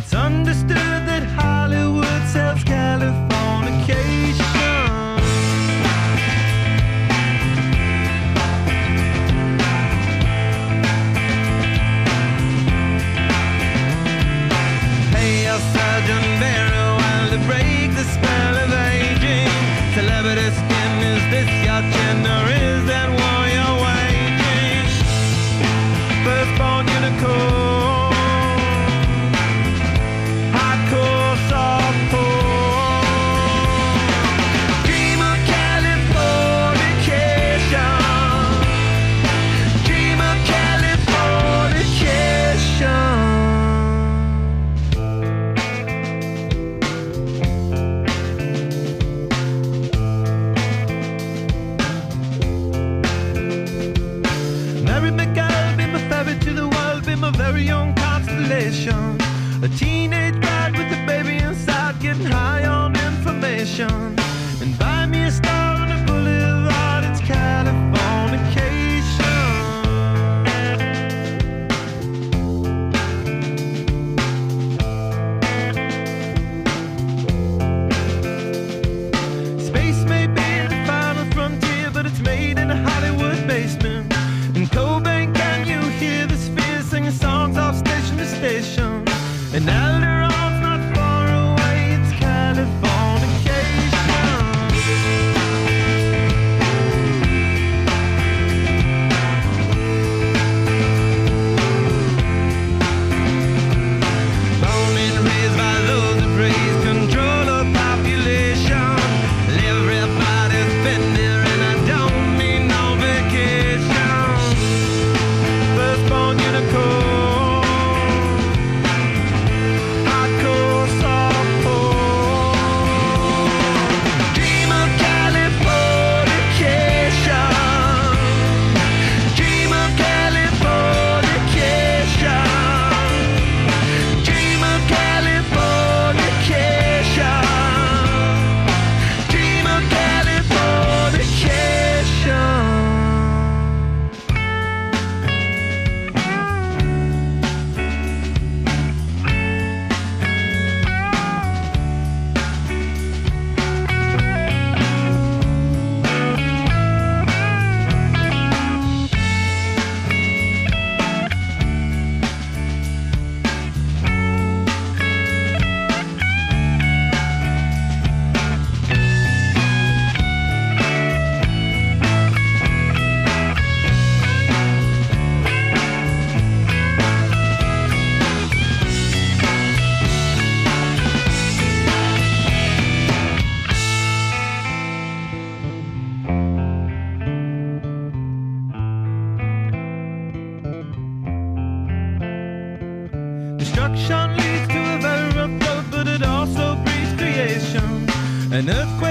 It's understood. Young constellation. A teenage bride with a baby inside, getting high on information. destruction leads to a very rough but it also breeds creation. An earthquake.